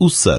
o ser.